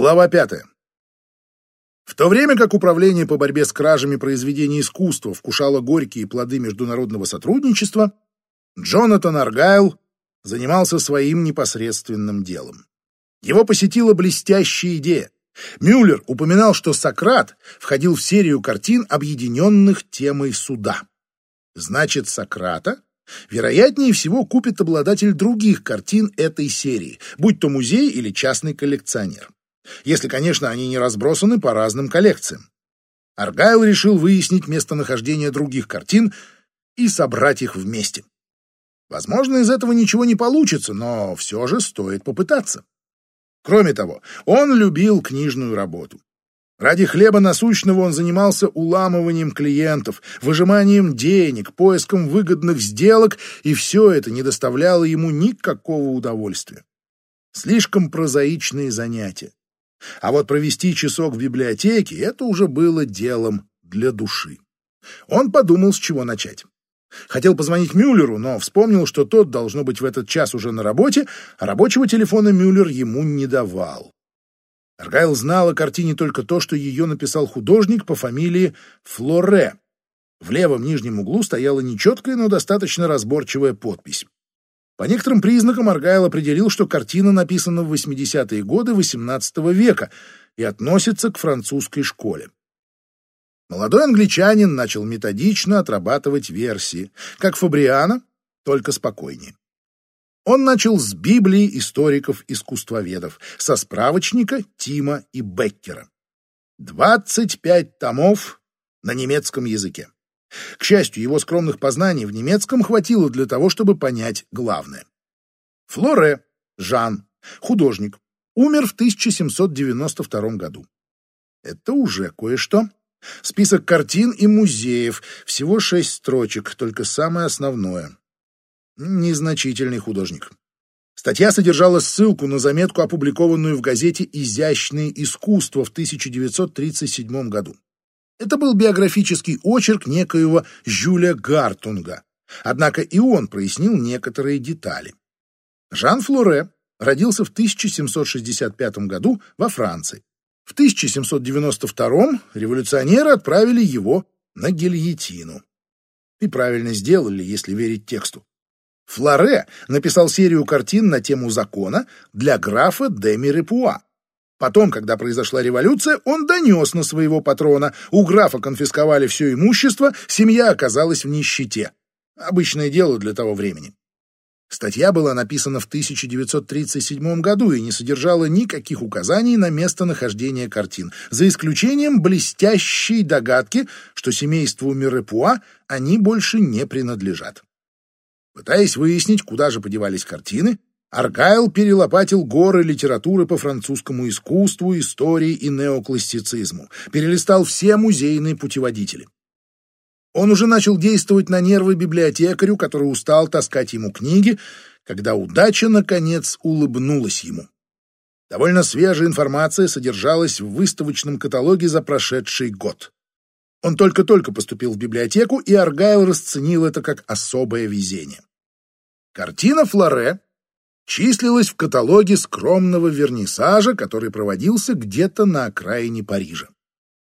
Глава пятая. В то время как Управление по борьбе с кражами произведений искусства вкушало горькие плоды международного сотрудничества, Джонатан Аргайл занимался своим непосредственным делом. Его посетила блестящая идея. Мюллер упоминал, что Сократ входил в серию картин, объединенных темой суда. Значит, Сократа, вероятнее всего, купит обладатель других картин этой серии, будь то музей или частный коллекционер. Если, конечно, они не разбросаны по разным коллекциям. Аргайл решил выяснить местонахождение других картин и собрать их вместе. Возможно, из этого ничего не получится, но все же стоит попытаться. Кроме того, он любил книжную работу. Ради хлеба насущного он занимался уламыванием клиентов, выжиманием денег, поиском выгодных сделок, и все это не доставляло ему никакого удовольствия. Слишком прозаичные занятия. А вот провести часок в библиотеке — это уже было делом для души. Он подумал, с чего начать. Хотел позвонить Мюллеру, но вспомнил, что тот должно быть в этот час уже на работе, а рабочего телефона Мюллер ему не давал. Аргайл знал о картине только то, что ее написал художник по фамилии Флоре. В левом нижнем углу стояла нечеткая, но достаточно разборчивая подпись. По некоторым признакам Аргайл определил, что картина написана в 80-е годы XVIII века и относится к французской школе. Молодой англичанин начал методично отрабатывать версии, как Фабриана, только спокойнее. Он начал с Библии историков-искусствоведов, со справочника Тима и Беккера. 25 томов на немецком языке. К счастью, его скромных познаний в немецком хватило для того, чтобы понять главное. Флоре, Жан, художник, умер в 1792 году. Это уже кое-что. Список картин и музеев, всего шесть строчек, только самое основное. Незначительный художник. Статья содержала ссылку на заметку, опубликованную в газете «Изящные искусства» в 1937 году. Это был биографический очерк некоего Жюля Гартунга. Однако и он прояснил некоторые детали. Жан Флоре родился в 1765 году во Франции. В 1792 революционеры отправили его на гильотину. И правильно сделали, если верить тексту. Флоре написал серию картин на тему закона для графа де Мирепуа. Потом, когда произошла революция, он донес на своего патрона. У графа конфисковали все имущество, семья оказалась в нищете. Обычное дело для того времени. Статья была написана в 1937 году и не содержала никаких указаний на местонахождение картин, за исключением блестящей догадки, что семейству Мирепуа они больше не принадлежат. Пытаясь выяснить, куда же подевались картины, Аргайл перелопатил горы литературы по французскому искусству, истории и неоклассицизму, перелистал все музейные путеводители. Он уже начал действовать на нервы библиотекарю, который устал таскать ему книги, когда удача, наконец, улыбнулась ему. Довольно свежая информация содержалась в выставочном каталоге за прошедший год. Он только-только поступил в библиотеку, и Аргайл расценил это как особое везение. Картина Флоре числилась в каталоге скромного вернисажа, который проводился где-то на окраине Парижа.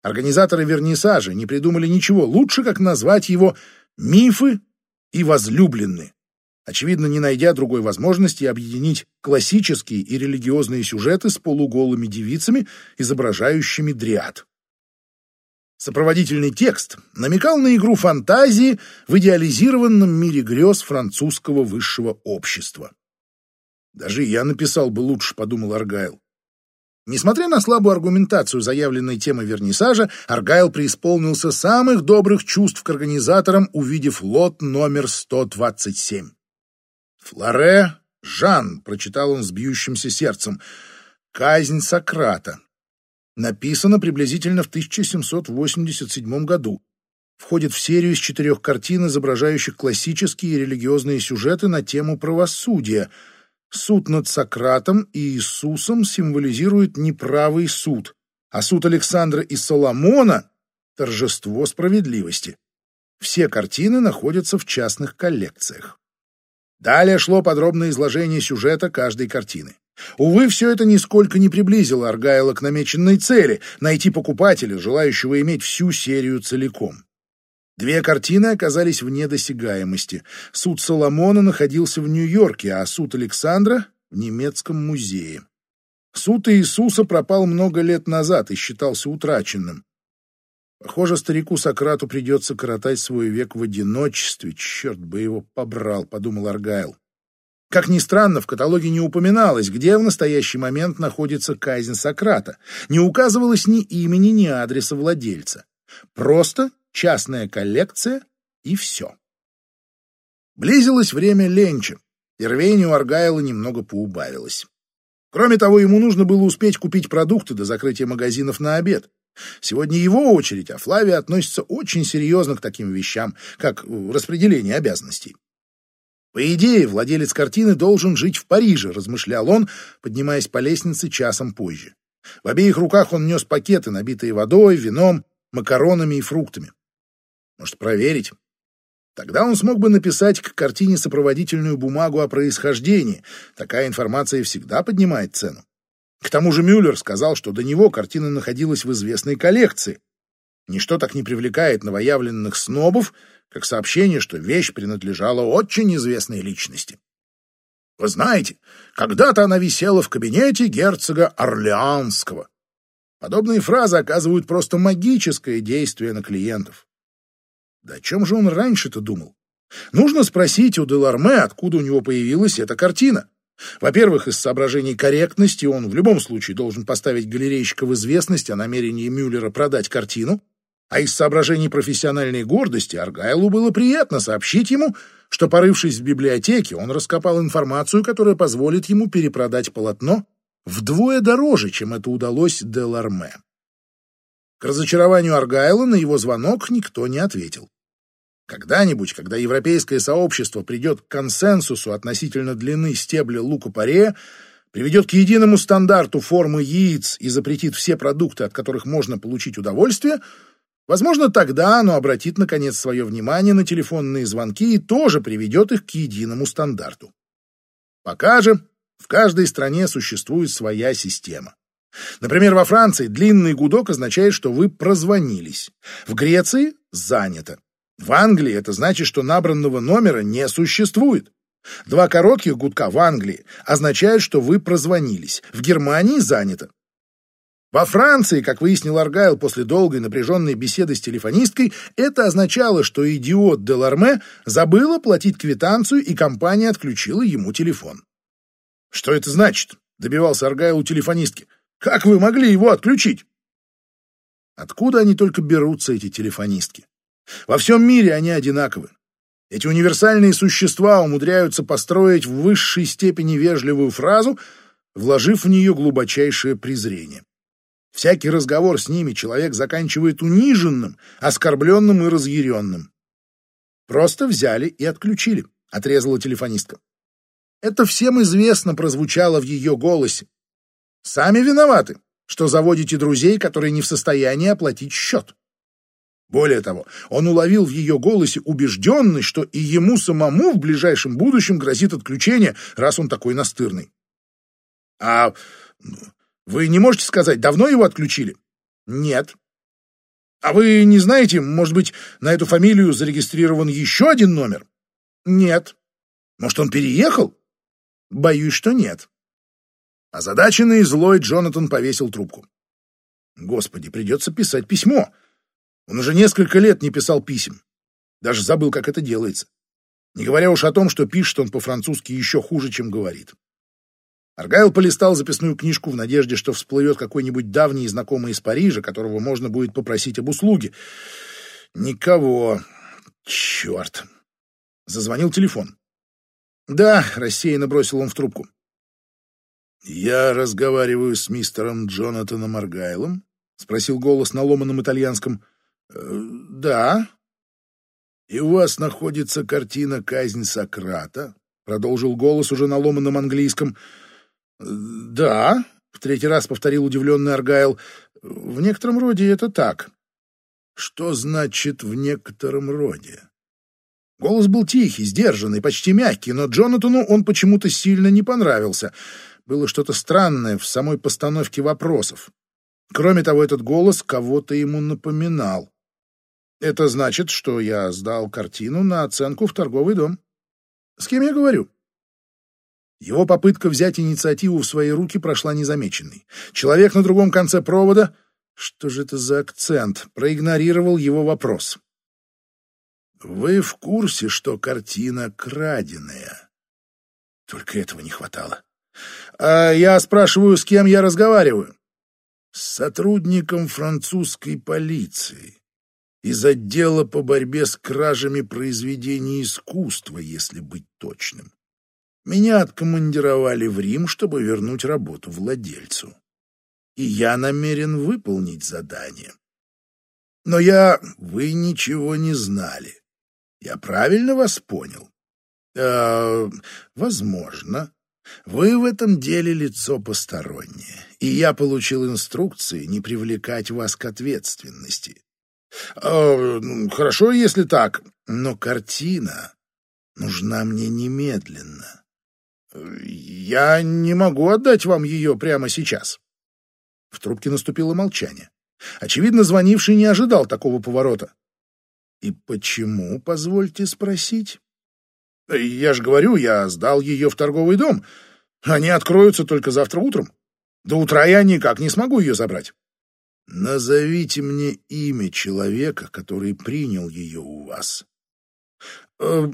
Организаторы вернисажа не придумали ничего лучше, как назвать его «Мифы и возлюбленные», очевидно, не найдя другой возможности объединить классические и религиозные сюжеты с полуголыми девицами, изображающими дриад. Сопроводительный текст намекал на игру фантазии в идеализированном мире грез французского высшего общества. Даже я написал бы лучше, подумал Аргайл. Несмотря на слабую аргументацию заявленной темы вернисажа, Аргайл преисполнился самых добрых чувств к организаторам, увидев лот номер 127. «Флоре Жан», — прочитал он с бьющимся сердцем, — «казнь Сократа». Написано приблизительно в 1787 году. Входит в серию из четырех картин, изображающих классические религиозные сюжеты на тему правосудия — Суд над Сократом и Иисусом символизирует неправый суд, а суд Александра и Соломона — торжество справедливости. Все картины находятся в частных коллекциях. Далее шло подробное изложение сюжета каждой картины. Увы, все это нисколько не приблизило Аргайла к намеченной цели — найти покупателя, желающего иметь всю серию целиком. Две картины оказались вне досягаемости. Суд Соломона находился в Нью-Йорке, а суд Александра — в немецком музее. Суд Иисуса пропал много лет назад и считался утраченным. Похоже, старику Сократу придется коротать свой век в одиночестве. Черт бы его побрал, — подумал Аргайл. Как ни странно, в каталоге не упоминалось, где в настоящий момент находится казнь Сократа. Не указывалось ни имени, ни адреса владельца. Просто частная коллекция и все. Близилось время ленча, и рвение у Аргайла немного поубавилось. Кроме того, ему нужно было успеть купить продукты до закрытия магазинов на обед. Сегодня его очередь, а Флавия относится очень серьезно к таким вещам, как распределение обязанностей. По идее, владелец картины должен жить в Париже, размышлял он, поднимаясь по лестнице часом позже. В обеих руках он нес пакеты, набитые водой, вином, макаронами и фруктами. Может, проверить? Тогда он смог бы написать к картине сопроводительную бумагу о происхождении. Такая информация всегда поднимает цену. К тому же Мюллер сказал, что до него картина находилась в известной коллекции. Ничто так не привлекает новоявленных снобов, как сообщение, что вещь принадлежала очень известной личности. Вы знаете, когда-то она висела в кабинете герцога Орлеанского. Подобные фразы оказывают просто магическое действие на клиентов. Да о чем же он раньше-то думал? Нужно спросить у Деларме, откуда у него появилась эта картина. Во-первых, из соображений корректности он в любом случае должен поставить галерейщика в известность о намерении Мюллера продать картину, а из соображений профессиональной гордости Аргайлу было приятно сообщить ему, что, порывшись в библиотеке, он раскопал информацию, которая позволит ему перепродать полотно вдвое дороже, чем это удалось Деларме. К разочарованию Аргайла на его звонок никто не ответил. Когда-нибудь, когда европейское сообщество придет к консенсусу относительно длины стебля лука-порея, приведет к единому стандарту формы яиц и запретит все продукты, от которых можно получить удовольствие – Возможно, тогда оно обратит, наконец, свое внимание на телефонные звонки и тоже приведет их к единому стандарту. Пока же в каждой стране существует своя система. Например, во Франции длинный гудок означает, что вы прозвонились. В Греции – занято. В Англии это значит, что набранного номера не существует. Два коротких гудка в Англии означают, что вы прозвонились. В Германии занято. Во Франции, как выяснил Аргайл после долгой напряженной беседы с телефонисткой, это означало, что идиот Деларме забыл оплатить квитанцию, и компания отключила ему телефон. «Что это значит?» — добивался Аргайл у телефонистки. «Как вы могли его отключить?» Откуда они только берутся, эти телефонистки? Во всем мире они одинаковы. Эти универсальные существа умудряются построить в высшей степени вежливую фразу, вложив в нее глубочайшее презрение. Всякий разговор с ними человек заканчивает униженным, оскорбленным и разъяренным. Просто взяли и отключили, отрезала телефонистка. Это всем известно прозвучало в ее голосе. Сами виноваты, что заводите друзей, которые не в состоянии оплатить счет. Более того, он уловил в ее голосе убежденность, что и ему самому в ближайшем будущем грозит отключение, раз он такой настырный. А вы не можете сказать, давно его отключили? Нет. А вы не знаете, может быть, на эту фамилию зарегистрирован еще один номер? Нет. Может, он переехал? Боюсь, что нет. Озадаченный и злой Джонатан повесил трубку. Господи, придется писать письмо. Он уже несколько лет не писал писем. Даже забыл, как это делается. Не говоря уж о том, что пишет он по-французски еще хуже, чем говорит. Аргайл полистал записную книжку в надежде, что всплывет какой-нибудь давний знакомый из Парижа, которого можно будет попросить об услуге. Никого. Черт. Зазвонил телефон. «Да», — рассеянно бросил он в трубку. «Я разговариваю с мистером Джонатаном Аргайлом?» — спросил голос на ломаном итальянском. «Э, «Да». «И у вас находится картина «Казнь Сократа», — продолжил голос уже на ломаном английском. «Да», — в третий раз повторил удивленный Аргайл, — «в некотором роде это так». «Что значит «в некотором роде»?» Голос был тихий, сдержанный, почти мягкий, но Джонатану он почему-то сильно не понравился. было что-то странное в самой постановке вопросов. Кроме того, этот голос кого-то ему напоминал. Это значит, что я сдал картину на оценку в торговый дом. С кем я говорю? Его попытка взять инициативу в свои руки прошла незамеченной. Человек на другом конце провода, что же это за акцент, проигнорировал его вопрос. «Вы в курсе, что картина краденая?» Только этого не хватало. «А я спрашиваю, с кем я разговариваю?» «С сотрудником французской полиции» из отдела по борьбе с кражами произведений искусства, если быть точным. Меня откомандировали в Рим, чтобы вернуть работу владельцу. И я намерен выполнить задание. Но я... Вы ничего не знали. Я правильно вас понял? Э, возможно. Вы в этом деле лицо постороннее, и я получил инструкции не привлекать вас к ответственности. Э, хорошо, если так, но картина нужна мне немедленно. «Я не могу отдать вам ее прямо сейчас». В трубке наступило молчание. Очевидно, звонивший не ожидал такого поворота. «И почему, позвольте спросить?» «Я же говорю, я сдал ее в торговый дом. Они откроются только завтра утром. До утра я никак не смогу ее забрать». «Назовите мне имя человека, который принял ее у вас». Э,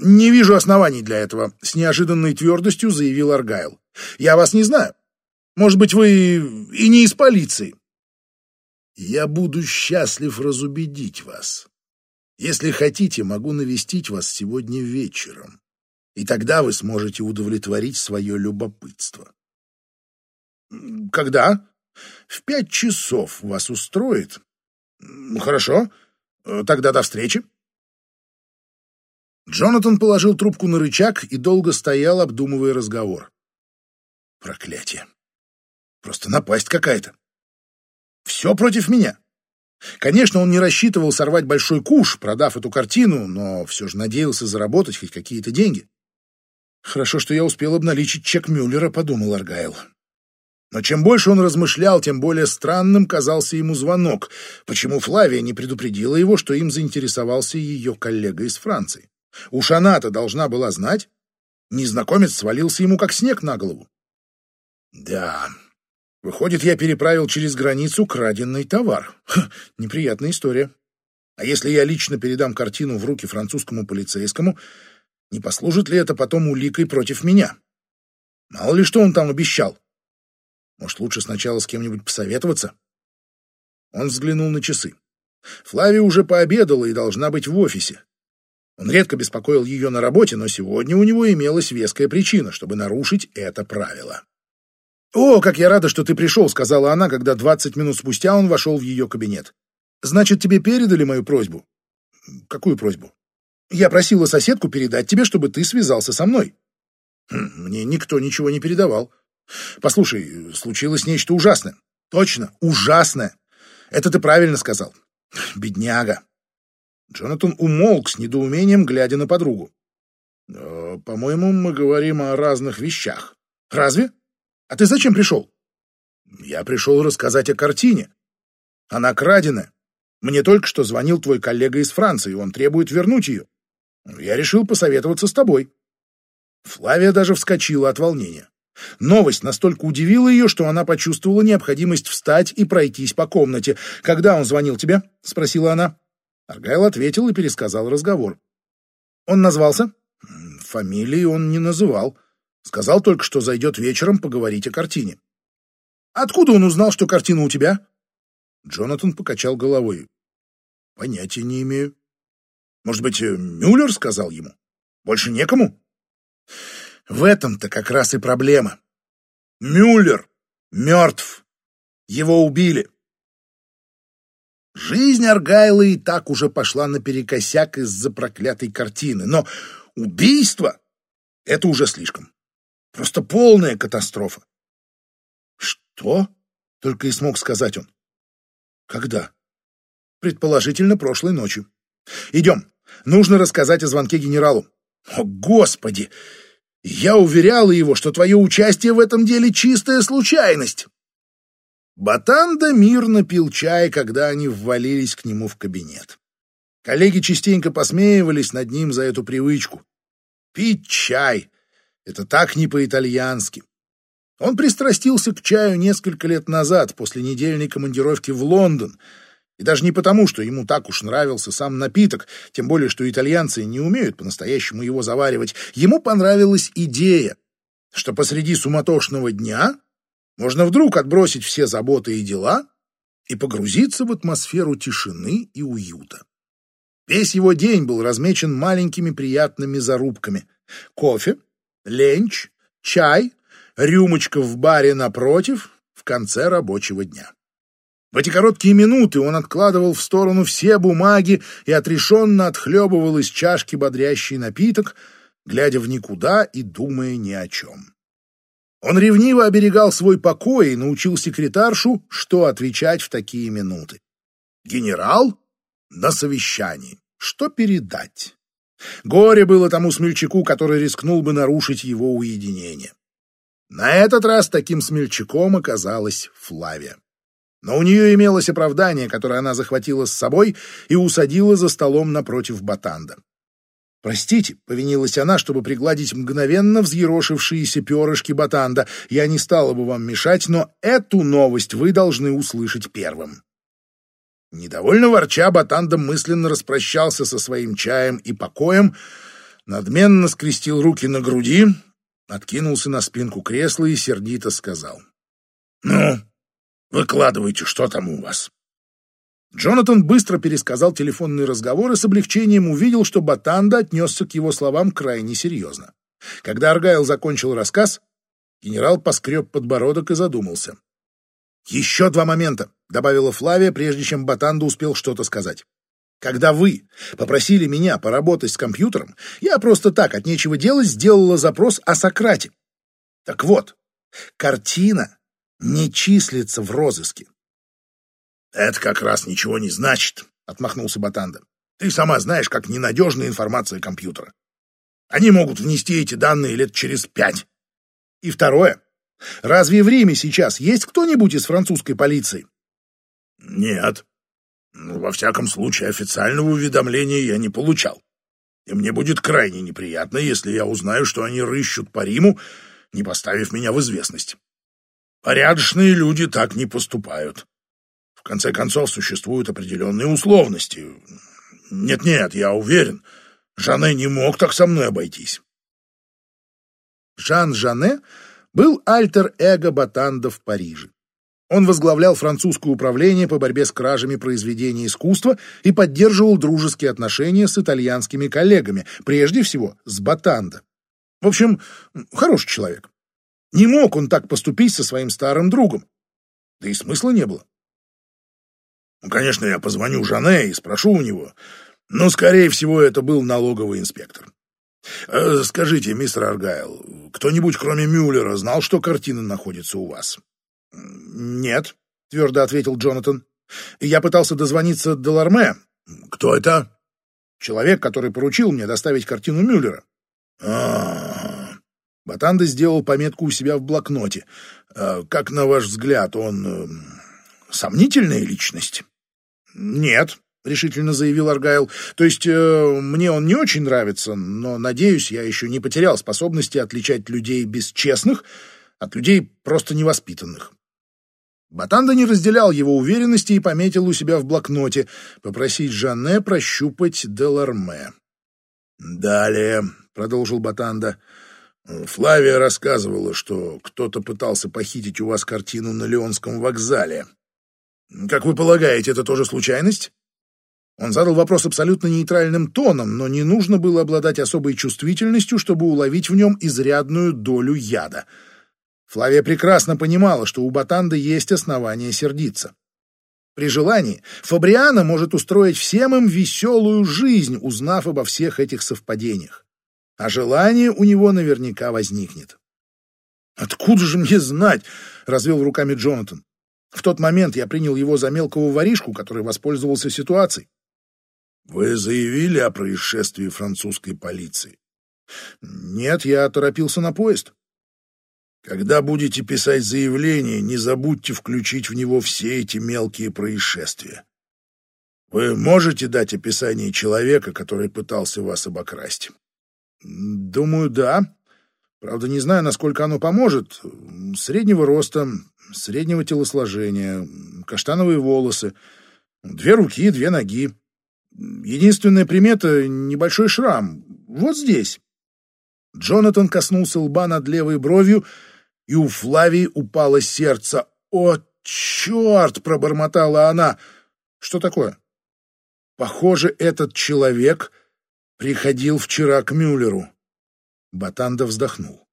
«Не вижу оснований для этого», — с неожиданной твердостью заявил Аргайл. «Я вас не знаю. Может быть, вы и не из полиции». «Я буду счастлив разубедить вас. Если хотите, могу навестить вас сегодня вечером, и тогда вы сможете удовлетворить свое любопытство». «Когда?» «В пять часов вас устроит?» «Хорошо. Тогда до встречи». Джонатан положил трубку на рычаг и долго стоял, обдумывая разговор. Проклятие. Просто напасть какая-то. Все против меня. Конечно, он не рассчитывал сорвать большой куш, продав эту картину, но все же надеялся заработать хоть какие-то деньги. Хорошо, что я успел обналичить чек Мюллера, подумал Аргайл. Но чем больше он размышлял, тем более странным казался ему звонок. Почему Флавия не предупредила его, что им заинтересовался ее коллега из Франции? Уж она-то должна была знать. Незнакомец свалился ему как снег на голову. Да, выходит, я переправил через границу краденный товар. Ха, неприятная история. А если я лично передам картину в руки французскому полицейскому, не послужит ли это потом уликой против меня? Мало ли что он там обещал. Может, лучше сначала с кем-нибудь посоветоваться? Он взглянул на часы. Флавия уже пообедала и должна быть в офисе. Он редко беспокоил ее на работе, но сегодня у него имелась веская причина, чтобы нарушить это правило. «О, как я рада, что ты пришел», — сказала она, когда двадцать минут спустя он вошел в ее кабинет. «Значит, тебе передали мою просьбу?» «Какую просьбу?» «Я просила соседку передать тебе, чтобы ты связался со мной». «Хм, «Мне никто ничего не передавал. Послушай, случилось нечто ужасное». «Точно, ужасное. Это ты правильно сказал. Бедняга. Джонатан умолк с недоумением, глядя на подругу. «Э, «По-моему, мы говорим о разных вещах. Разве? А ты зачем пришел?» «Я пришел рассказать о картине. Она краденая. Мне только что звонил твой коллега из Франции, он требует вернуть ее. Я решил посоветоваться с тобой». Флавия даже вскочила от волнения. Новость настолько удивила ее, что она почувствовала необходимость встать и пройтись по комнате. «Когда он звонил тебе?» — спросила она. Аргайл ответил и пересказал разговор. Он назвался? Фамилии он не называл. Сказал только, что зайдет вечером поговорить о картине. Откуда он узнал, что картина у тебя? Джонатан покачал головой. Понятия не имею. Может быть, Мюллер сказал ему? Больше некому? В этом-то как раз и проблема. Мюллер мертв. Его убили. Жизнь Аргайла и так уже пошла наперекосяк из-за проклятой картины, но убийство — это уже слишком. Просто полная катастрофа. «Что?» — только и смог сказать он. «Когда?» «Предположительно, прошлой ночью. Идем. Нужно рассказать о звонке генералу». «О, Господи! Я уверяла его, что твое участие в этом деле чистая случайность. Батанда мирно пил чай, когда они ввалились к нему в кабинет. Коллеги частенько посмеивались над ним за эту привычку. Пить чай — это так не по-итальянски. Он пристрастился к чаю несколько лет назад, после недельной командировки в Лондон, и даже не потому, что ему так уж нравился сам напиток, тем более, что итальянцы не умеют по-настоящему его заваривать. Ему понравилась идея, что посреди суматошного дня можно вдруг отбросить все заботы и дела и погрузиться в атмосферу тишины и уюта. Весь его день был размечен маленькими приятными зарубками. Кофе, ленч, чай, рюмочка в баре напротив в конце рабочего дня. В эти короткие минуты он откладывал в сторону все бумаги и отрешенно отхлебывал из чашки бодрящий напиток, глядя в никуда и думая ни о чем. Он ревниво оберегал свой покой и научил секретаршу, что отвечать в такие минуты. Генерал на совещании. Что передать? Горе было тому смельчаку, который рискнул бы нарушить его уединение. На этот раз таким смельчаком оказалась Флавия. Но у нее имелось оправдание, которое она захватила с собой и усадила за столом напротив Батанда. «Простите», — повинилась она, чтобы пригладить мгновенно взъерошившиеся перышки Батанда. «Я не стала бы вам мешать, но эту новость вы должны услышать первым». Недовольно ворча, Батанда мысленно распрощался со своим чаем и покоем, надменно скрестил руки на груди, откинулся на спинку кресла и сердито сказал. «Ну, выкладывайте, что там у вас?» Джонатан быстро пересказал телефонный разговор и с облегчением увидел, что Батанда отнесся к его словам крайне серьезно. Когда Аргайл закончил рассказ, генерал поскреб подбородок и задумался. «Еще два момента», — добавила Флавия, прежде чем Батанда успел что-то сказать. «Когда вы попросили меня поработать с компьютером, я просто так, от нечего делать, сделала запрос о Сократе. Так вот, картина не числится в розыске. «Это как раз ничего не значит», — отмахнулся Батанда. «Ты сама знаешь, как ненадежна информация компьютера. Они могут внести эти данные лет через пять. И второе. Разве в Риме сейчас есть кто-нибудь из французской полиции?» «Нет. Ну, во всяком случае, официального уведомления я не получал. И мне будет крайне неприятно, если я узнаю, что они рыщут по Риму, не поставив меня в известность. Порядочные люди так не поступают. В конце концов, существуют определенные условности. Нет-нет, я уверен, Жане не мог так со мной обойтись. Жан Жане был альтер-эго Батанда в Париже. Он возглавлял французское управление по борьбе с кражами произведений искусства и поддерживал дружеские отношения с итальянскими коллегами, прежде всего с Батанда. В общем, хороший человек. Не мог он так поступить со своим старым другом. Да и смысла не было. Ну, конечно, я позвоню Жане и спрошу у него, но, скорее всего, это был налоговый инспектор. Э, скажите, мистер Аргайл, кто-нибудь, кроме Мюллера, знал, что картина находится у вас? Нет, твердо ответил Джонатан. Я пытался дозвониться до Ларме. Кто это? Человек, который поручил мне доставить картину Мюллера. А, -а, -а. Батанда сделал пометку у себя в блокноте. «Э, как на ваш взгляд, он э, сомнительная личность? Нет, решительно заявил Аргайл. То есть э, мне он не очень нравится, но надеюсь, я еще не потерял способности отличать людей бесчестных от людей просто невоспитанных. Батанда не разделял его уверенности и пометил у себя в блокноте попросить Жанне прощупать Деларме. «Далее», — продолжил Батанда, — «Флавия рассказывала, что кто-то пытался похитить у вас картину на Леонском вокзале. Как вы полагаете, это тоже случайность? Он задал вопрос абсолютно нейтральным тоном, но не нужно было обладать особой чувствительностью, чтобы уловить в нем изрядную долю яда. Флавия прекрасно понимала, что у Батанда есть основания сердиться. При желании Фабриана может устроить всем им веселую жизнь, узнав обо всех этих совпадениях. А желание у него наверняка возникнет. «Откуда же мне знать?» — развел руками Джонатан. В тот момент я принял его за мелкого воришку, который воспользовался ситуацией. Вы заявили о происшествии французской полиции? Нет, я торопился на поезд. Когда будете писать заявление, не забудьте включить в него все эти мелкие происшествия. Вы можете дать описание человека, который пытался вас обокрасть? Думаю, да. Правда, не знаю, насколько оно поможет. Среднего роста, среднего телосложения, каштановые волосы, две руки, две ноги. Единственная примета — небольшой шрам. Вот здесь. Джонатан коснулся лба над левой бровью, и у Флавии упало сердце. «О, черт!» — пробормотала она. «Что такое?» «Похоже, этот человек приходил вчера к Мюллеру». Батанда вздохнул.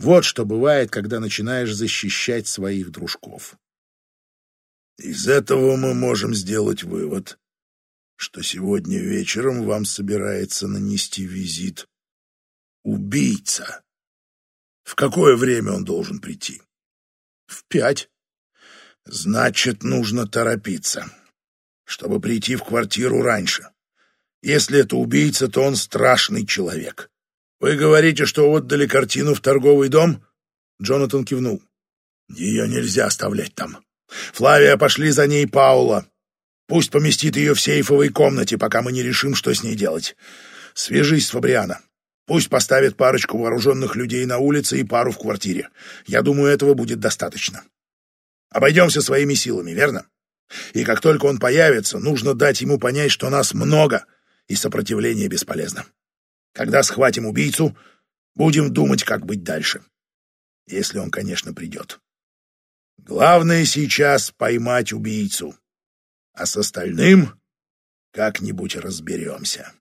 Вот что бывает, когда начинаешь защищать своих дружков. Из этого мы можем сделать вывод, что сегодня вечером вам собирается нанести визит убийца. В какое время он должен прийти? В пять. Значит, нужно торопиться, чтобы прийти в квартиру раньше. Если это убийца, то он страшный человек. Вы говорите, что отдали картину в торговый дом? Джонатан кивнул. Ее нельзя оставлять там. Флавия, пошли за ней Паула. Пусть поместит ее в сейфовой комнате, пока мы не решим, что с ней делать. Свяжись с Фабриано. Пусть поставит парочку вооруженных людей на улице и пару в квартире. Я думаю, этого будет достаточно. Обойдемся своими силами, верно? И как только он появится, нужно дать ему понять, что нас много, и сопротивление бесполезно. Когда схватим убийцу, будем думать, как быть дальше. Если он, конечно, придет. Главное сейчас поймать убийцу, а с остальным как-нибудь разберемся.